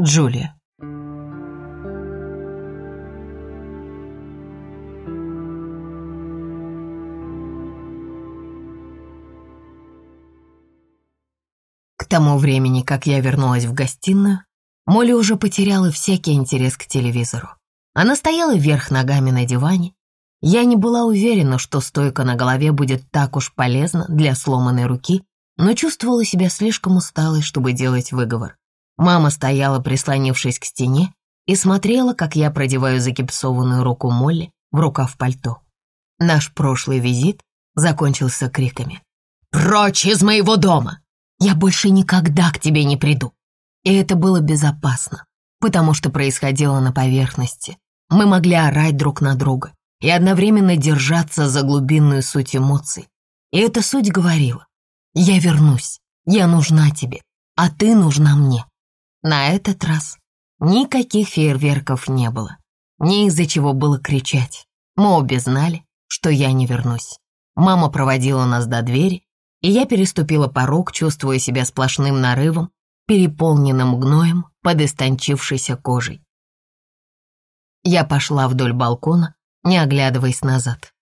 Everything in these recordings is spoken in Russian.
Джулия. К тому времени, как я вернулась в гостиную, Молли уже потеряла всякий интерес к телевизору. Она стояла вверх ногами на диване. Я не была уверена, что стойка на голове будет так уж полезна для сломанной руки, но чувствовала себя слишком усталой, чтобы делать выговор. Мама стояла, прислонившись к стене, и смотрела, как я продеваю загипсованную руку Молли в рукав пальто. Наш прошлый визит закончился криками. «Прочь из моего дома! Я больше никогда к тебе не приду!» И это было безопасно, потому что происходило на поверхности. Мы могли орать друг на друга и одновременно держаться за глубинную суть эмоций. И эта суть говорила, «Я вернусь, я нужна тебе, а ты нужна мне». На этот раз никаких фейерверков не было, ни из-за чего было кричать. Мы обе знали, что я не вернусь. Мама проводила нас до двери, и я переступила порог, чувствуя себя сплошным нарывом переполненным гноем под истончившейся кожей. Я пошла вдоль балкона, не оглядываясь назад.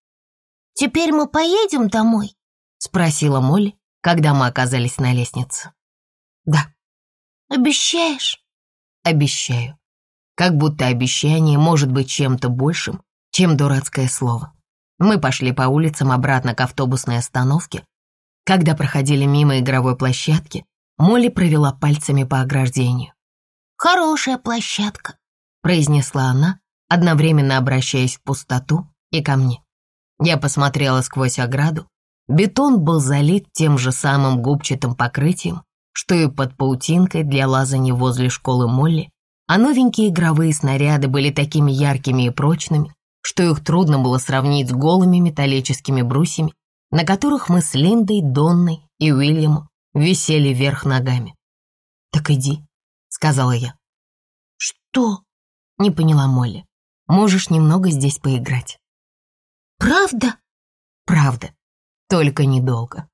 «Теперь мы поедем домой?» — спросила Молли, когда мы оказались на лестнице. «Да». «Обещаешь?» «Обещаю. Как будто обещание может быть чем-то большим, чем дурацкое слово. Мы пошли по улицам обратно к автобусной остановке. Когда проходили мимо игровой площадки, Молли провела пальцами по ограждению. «Хорошая площадка», — произнесла она, одновременно обращаясь в пустоту и ко мне. Я посмотрела сквозь ограду. Бетон был залит тем же самым губчатым покрытием, что и под паутинкой для лазания возле школы Молли, а новенькие игровые снаряды были такими яркими и прочными, что их трудно было сравнить с голыми металлическими брусьями, на которых мы с Линдой, Донной и Уильямом висели вверх ногами. «Так иди», — сказала я. «Что?» — не поняла Молли. «Можешь немного здесь поиграть». «Правда?» «Правда. Только недолго».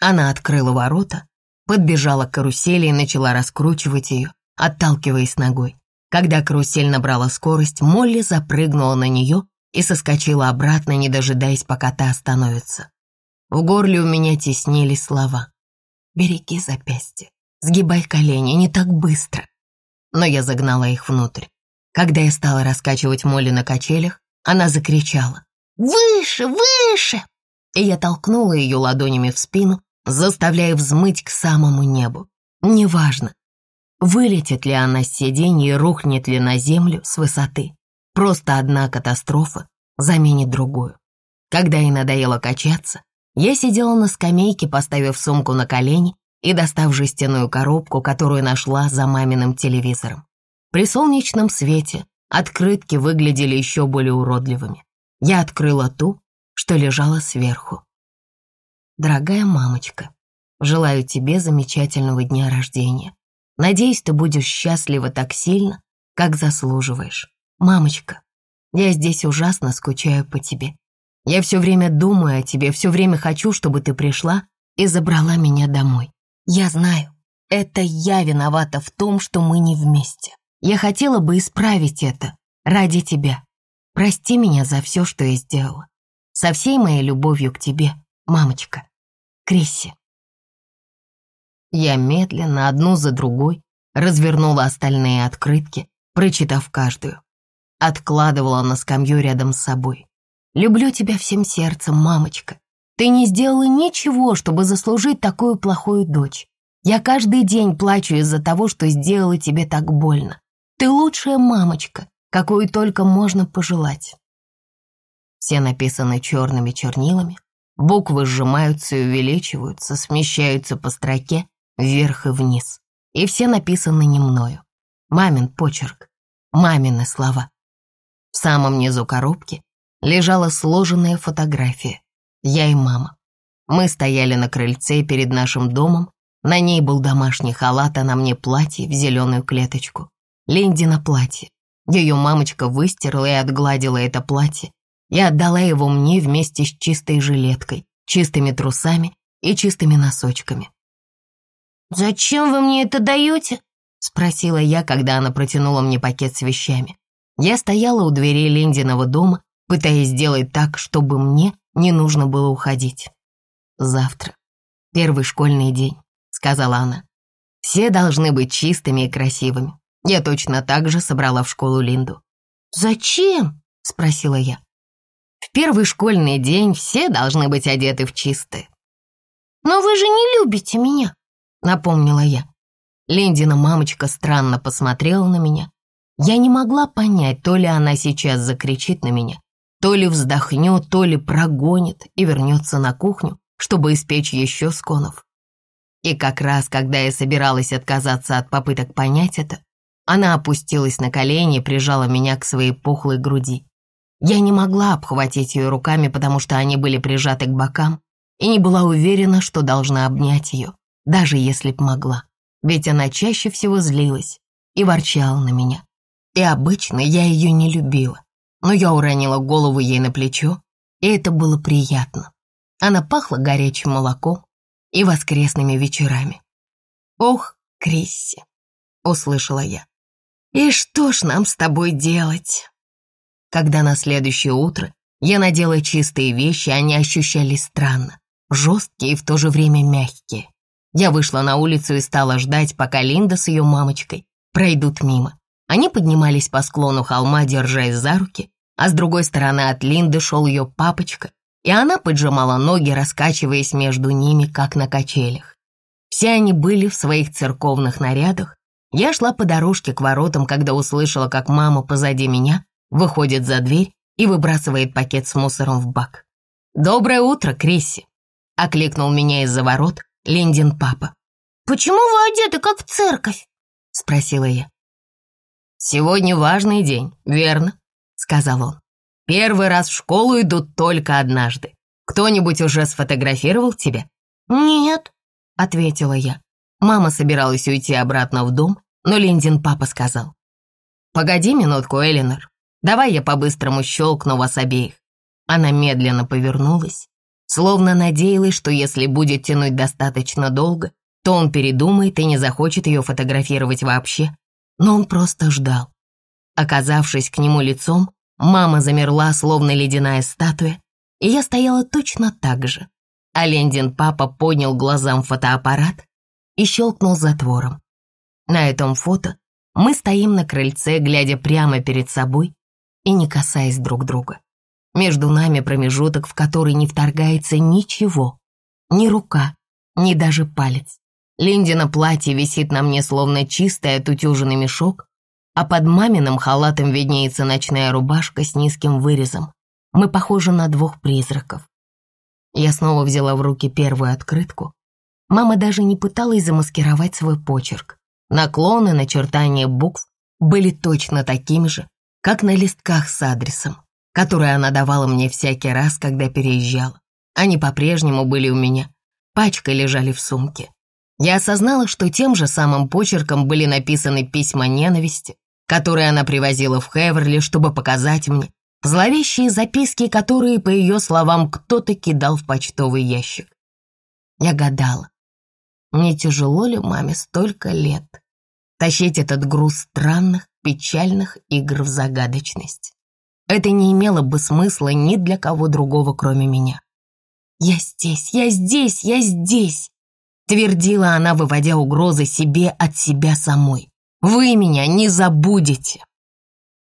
Она открыла ворота, подбежала к карусели и начала раскручивать ее, отталкиваясь ногой. Когда карусель набрала скорость, Молли запрыгнула на нее и соскочила обратно, не дожидаясь, пока та остановится. В горле у меня теснились слова. Береги запястье, сгибай колени, не так быстро. Но я загнала их внутрь. Когда я стала раскачивать Молли на качелях, она закричала «Выше, выше!» И я толкнула ее ладонями в спину, заставляя взмыть к самому небу. Неважно, вылетит ли она с сиденья и рухнет ли на землю с высоты. Просто одна катастрофа заменит другую. Когда ей надоело качаться, я сидела на скамейке, поставив сумку на колени и достав жестяную коробку, которую нашла за маминым телевизором. При солнечном свете открытки выглядели еще более уродливыми. Я открыла ту, что лежала сверху. «Дорогая мамочка, желаю тебе замечательного дня рождения. Надеюсь, ты будешь счастлива так сильно, как заслуживаешь. Мамочка, я здесь ужасно скучаю по тебе. Я все время думаю о тебе, все время хочу, чтобы ты пришла и забрала меня домой. Я знаю, это я виновата в том, что мы не вместе. Я хотела бы исправить это ради тебя. Прости меня за все, что я сделала. Со всей моей любовью к тебе, мамочка. Крисси. Я медленно, одну за другой, развернула остальные открытки, прочитав каждую. Откладывала на скамью рядом с собой. Люблю тебя всем сердцем, мамочка. Ты не сделала ничего, чтобы заслужить такую плохую дочь. Я каждый день плачу из-за того, что сделала тебе так больно. Ты лучшая мамочка, какую только можно пожелать. Все написаны черными чернилами. Буквы сжимаются и увеличиваются, смещаются по строке вверх и вниз. И все написаны не мною. Мамин почерк, мамины слова. В самом низу коробки лежала сложенная фотография. Я и мама. Мы стояли на крыльце перед нашим домом. На ней был домашний халат, а на мне платье в зеленую клеточку. Линдина платье. Ее мамочка выстирала и отгладила это платье и отдала его мне вместе с чистой жилеткой, чистыми трусами и чистыми носочками. «Зачем вы мне это даете?» — спросила я, когда она протянула мне пакет с вещами. Я стояла у дверей Линдиного дома, пытаясь сделать так, чтобы мне не нужно было уходить. «Завтра. Первый школьный день», — сказала она. «Все должны быть чистыми и красивыми. Я точно так же собрала в школу Линду». «Зачем?» — спросила я. «В первый школьный день все должны быть одеты в чистое». «Но вы же не любите меня», — напомнила я. Линдина мамочка странно посмотрела на меня. Я не могла понять, то ли она сейчас закричит на меня, то ли вздохнет, то ли прогонит и вернется на кухню, чтобы испечь еще сконов. И как раз, когда я собиралась отказаться от попыток понять это, она опустилась на колени и прижала меня к своей пухлой груди. Я не могла обхватить ее руками, потому что они были прижаты к бокам, и не была уверена, что должна обнять ее, даже если б могла ведь она чаще всего злилась и ворчала на меня. И обычно я ее не любила, но я уронила голову ей на плечо, и это было приятно. Она пахла горячим молоком и воскресными вечерами. «Ох, Крисси!» — услышала я. «И что ж нам с тобой делать?» Когда на следующее утро я надела чистые вещи, они ощущались странно, жесткие и в то же время мягкие. Я вышла на улицу и стала ждать, пока Линда с ее мамочкой пройдут мимо. Они поднимались по склону холма, держась за руки, а с другой стороны от Линды шел ее папочка, и она поджимала ноги, раскачиваясь между ними, как на качелях. Все они были в своих церковных нарядах. Я шла по дорожке к воротам, когда услышала, как мама позади меня выходит за дверь и выбрасывает пакет с мусором в бак. «Доброе утро, Крисси!» — окликнул меня из-за ворот, Линдин папа. «Почему вы одеты, как в церковь?» — спросила я. «Сегодня важный день, верно?» — сказал он. «Первый раз в школу идут только однажды. Кто-нибудь уже сфотографировал тебя?» «Нет», — ответила я. Мама собиралась уйти обратно в дом, но Линдин папа сказал. «Погоди минутку, Элинор. Давай я по-быстрому щелкну вас обеих». Она медленно повернулась словно надеялась, что если будет тянуть достаточно долго, то он передумает и не захочет ее фотографировать вообще. Но он просто ждал. Оказавшись к нему лицом, мама замерла, словно ледяная статуя, и я стояла точно так же. А Лендин папа поднял глазам фотоаппарат и щелкнул затвором. На этом фото мы стоим на крыльце, глядя прямо перед собой и не касаясь друг друга. Между нами промежуток, в который не вторгается ничего. Ни рука, ни даже палец. Линдина платье висит на мне словно чистый отутюженный мешок, а под маминым халатом виднеется ночная рубашка с низким вырезом. Мы похожи на двух призраков. Я снова взяла в руки первую открытку. Мама даже не пыталась замаскировать свой почерк. Наклоны, начертания букв были точно такими же, как на листках с адресом которые она давала мне всякий раз, когда переезжала. Они по-прежнему были у меня, пачкой лежали в сумке. Я осознала, что тем же самым почерком были написаны письма ненависти, которые она привозила в Хеверли, чтобы показать мне, зловещие записки, которые, по ее словам, кто-то кидал в почтовый ящик. Я гадала, не тяжело ли маме столько лет тащить этот груз странных, печальных игр в загадочность? Это не имело бы смысла ни для кого другого, кроме меня. «Я здесь, я здесь, я здесь!» Твердила она, выводя угрозы себе от себя самой. «Вы меня не забудете!»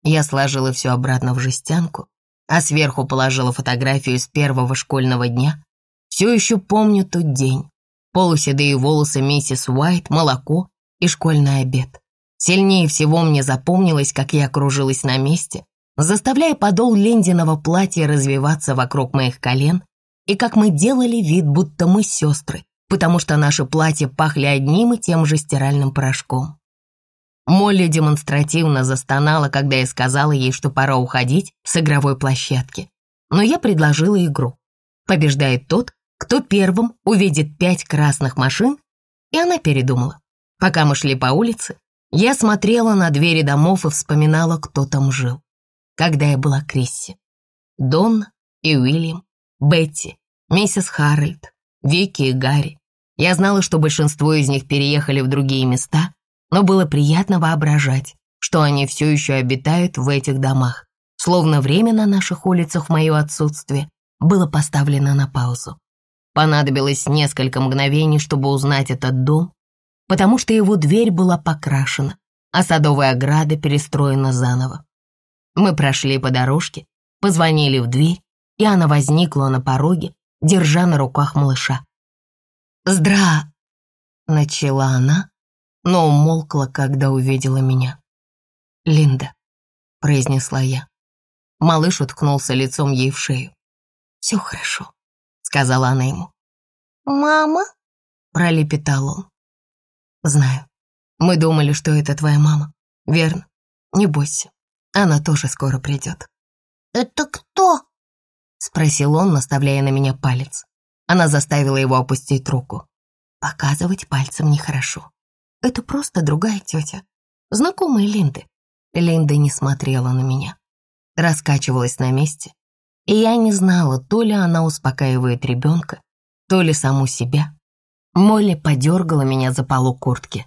Я сложила все обратно в жестянку, а сверху положила фотографию с первого школьного дня. Все еще помню тот день. Полуседые волосы миссис Уайт, молоко и школьный обед. Сильнее всего мне запомнилось, как я кружилась на месте, заставляя подол Лендиного платья развиваться вокруг моих колен, и как мы делали вид, будто мы сестры, потому что наши платья пахли одним и тем же стиральным порошком. Молли демонстративно застонала, когда я сказала ей, что пора уходить с игровой площадки. Но я предложила игру. Побеждает тот, кто первым увидит пять красных машин, и она передумала. Пока мы шли по улице, я смотрела на двери домов и вспоминала, кто там жил когда я была Крисси. Дон и Уильям, Бетти, миссис Харальд, Вики и Гарри. Я знала, что большинство из них переехали в другие места, но было приятно воображать, что они все еще обитают в этих домах, словно время на наших улицах в мое отсутствие было поставлено на паузу. Понадобилось несколько мгновений, чтобы узнать этот дом, потому что его дверь была покрашена, а садовая ограда перестроена заново. Мы прошли по дорожке, позвонили в дверь, и она возникла на пороге, держа на руках малыша. «Здра!» — начала она, но умолкла, когда увидела меня. «Линда», — произнесла я. Малыш уткнулся лицом ей в шею. «Все хорошо», — сказала она ему. «Мама?» — пролепетал он. «Знаю. Мы думали, что это твоя мама. Верно? Не бойся. Она тоже скоро придет». «Это кто?» — спросил он, наставляя на меня палец. Она заставила его опустить руку. Показывать пальцем нехорошо. Это просто другая тетя. Знакомая Линды. Линда не смотрела на меня. Раскачивалась на месте, и я не знала, то ли она успокаивает ребенка, то ли саму себя. Молли подергала меня за полу куртки.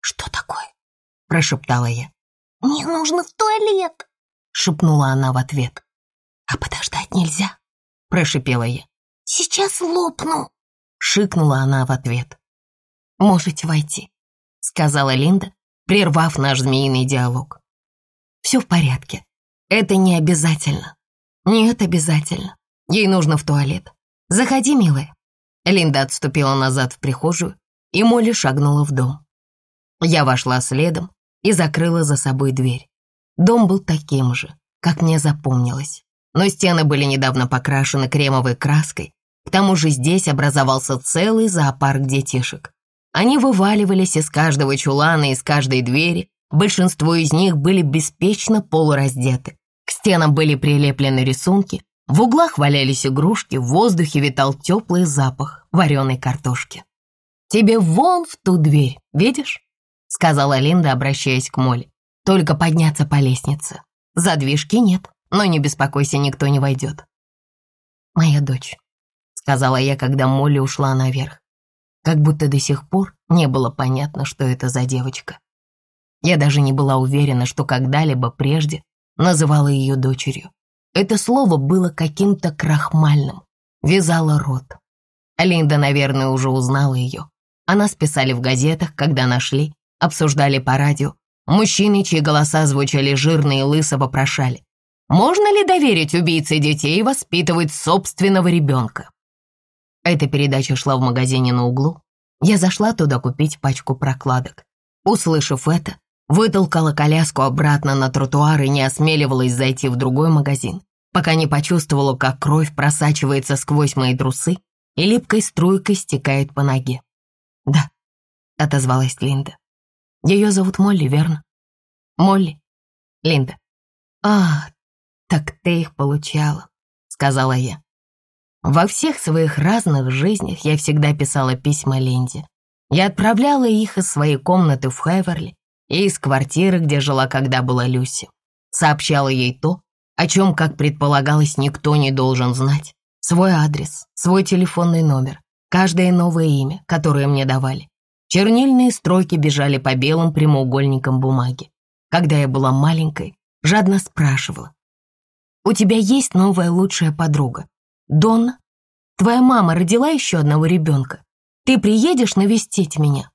«Что такое?» – прошептала я. «Мне нужно в туалет!» – шепнула она в ответ. «А подождать нельзя?» – прошипела я. «Сейчас лопну!» – шикнула она в ответ. «Можете войти», – сказала Линда, прервав наш змеиный диалог. «Все в порядке. Это не обязательно. Нет, обязательно. Ей нужно в туалет. Заходи, милая». Линда отступила назад в прихожую, и Молли шагнула в дом. Я вошла следом и закрыла за собой дверь. Дом был таким же, как мне запомнилось, но стены были недавно покрашены кремовой краской, к тому же здесь образовался целый зоопарк детишек. Они вываливались из каждого чулана, из каждой двери, большинство из них были беспечно полураздеты. К стенам были прилеплены рисунки, в углах валялись игрушки, в воздухе витал теплый запах вареной картошки. «Тебе вон в ту дверь, видишь?» — сказала Линда, обращаясь к Молли. «Только подняться по лестнице. Задвижки нет, но не беспокойся, никто не войдет». «Моя дочь», — сказала я, когда Молли ушла наверх. Как будто до сих пор не было понятно, что это за девочка. Я даже не была уверена, что когда-либо прежде называла ее дочерью. Это слово было каким-то крахмальным, вязало рот. Линда, наверное, уже узнала ее. Она списали в газетах, когда нашли, обсуждали по радио. Мужчины, чьи голоса звучали жирно и лысо, вопрошали. Можно ли доверить убийце детей воспитывать собственного ребенка? Эта передача шла в магазине на углу. Я зашла туда купить пачку прокладок. Услышав это, вытолкала коляску обратно на тротуар и не осмеливалась зайти в другой магазин пока не почувствовала, как кровь просачивается сквозь мои трусы и липкой струйкой стекает по ноге. «Да», — отозвалась Линда. «Ее зовут Молли, верно?» «Молли?» «Линда». «А, так ты их получала», — сказала я. Во всех своих разных жизнях я всегда писала письма Линде. Я отправляла их из своей комнаты в Хеверли и из квартиры, где жила, когда была Люси. Сообщала ей то, о чем, как предполагалось, никто не должен знать. Свой адрес, свой телефонный номер, каждое новое имя, которое мне давали. Чернильные строки бежали по белым прямоугольникам бумаги. Когда я была маленькой, жадно спрашивала. «У тебя есть новая лучшая подруга? Донна? Твоя мама родила еще одного ребенка. Ты приедешь навестить меня?»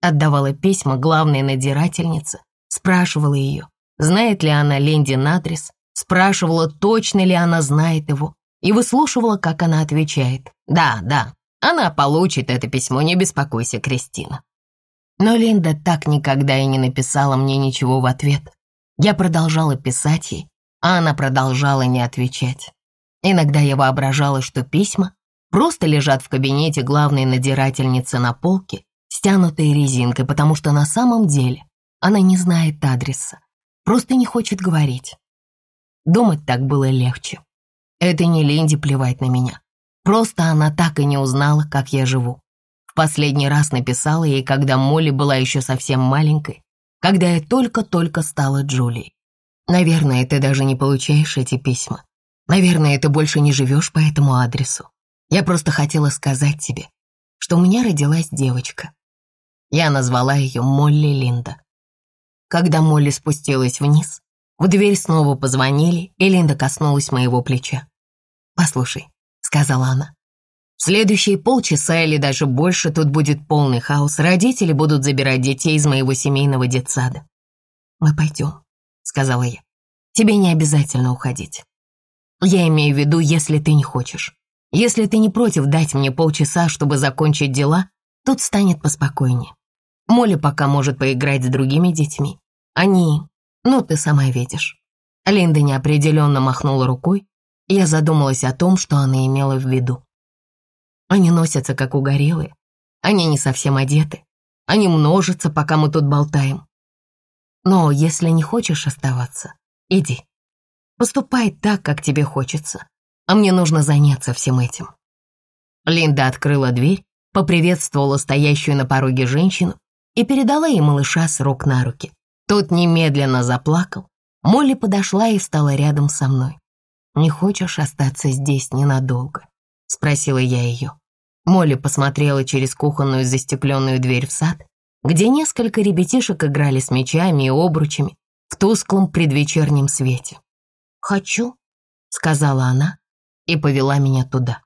Отдавала письма главной надирательнице, спрашивала ее, знает ли она Лендин адрес, спрашивала, точно ли она знает его, и выслушивала, как она отвечает. «Да, да, она получит это письмо, не беспокойся, Кристина». Но Линда так никогда и не написала мне ничего в ответ. Я продолжала писать ей, а она продолжала не отвечать. Иногда я воображала, что письма просто лежат в кабинете главной надирательницы на полке, стянутые резинкой, потому что на самом деле она не знает адреса, просто не хочет говорить. Думать так было легче. Это не Линде плевать на меня. Просто она так и не узнала, как я живу. В последний раз написала ей, когда Молли была еще совсем маленькой, когда я только-только стала Джулией. Наверное, ты даже не получаешь эти письма. Наверное, ты больше не живешь по этому адресу. Я просто хотела сказать тебе, что у меня родилась девочка. Я назвала ее Молли Линда. Когда Молли спустилась вниз, в дверь снова позвонили, и Линда коснулась моего плеча. «Послушай», — сказала она, «в следующие полчаса или даже больше тут будет полный хаос. Родители будут забирать детей из моего семейного детсада». «Мы пойдем», — сказала я. «Тебе не обязательно уходить. Я имею в виду, если ты не хочешь. Если ты не против дать мне полчаса, чтобы закончить дела, тут станет поспокойнее. Молли пока может поиграть с другими детьми. Они... Ну, ты сама видишь». Линда неопределенно махнула рукой, я задумалась о том, что она имела в виду. Они носятся, как угорелые. Они не совсем одеты. Они множатся, пока мы тут болтаем. Но если не хочешь оставаться, иди. Поступай так, как тебе хочется. А мне нужно заняться всем этим. Линда открыла дверь, поприветствовала стоящую на пороге женщину и передала ей малыша с рук на руки. Тот немедленно заплакал. Молли подошла и встала рядом со мной. «Не хочешь остаться здесь ненадолго?» — спросила я ее. Молли посмотрела через кухонную застекленную дверь в сад, где несколько ребятишек играли с мечами и обручами в тусклом предвечернем свете. «Хочу», — сказала она и повела меня туда.